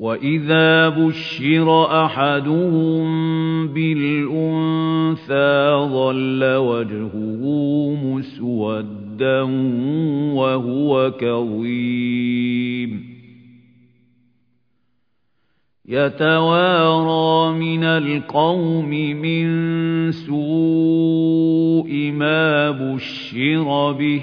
وَإِذَا بُشِّرَ أَحَدُهُم بِالْأُنثَىٰ ظَلَّ وَجْهُهُ مُسْوَدًّا وَهُوَ كَظِيمٌ يَتَوَارَىٰ مِنَ الْقَوْمِ مِن سُوءِ مَا بُشِّرَ بِهِ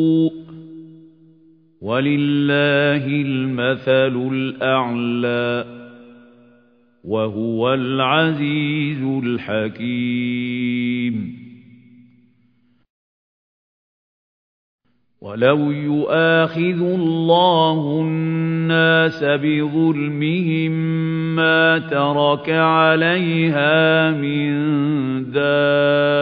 وَلِلَّهِ الْمَثَلُ الْأَعْلَى وَهُوَ الْعَزِيزُ الْحَكِيمُ. وَلَوْ يُؤَاخِذُ اللَّهُ النَّاسَ بِظُلْمِهِم مَّا تَرَكَ عَلَيْهَا مِن دَابَّةٍ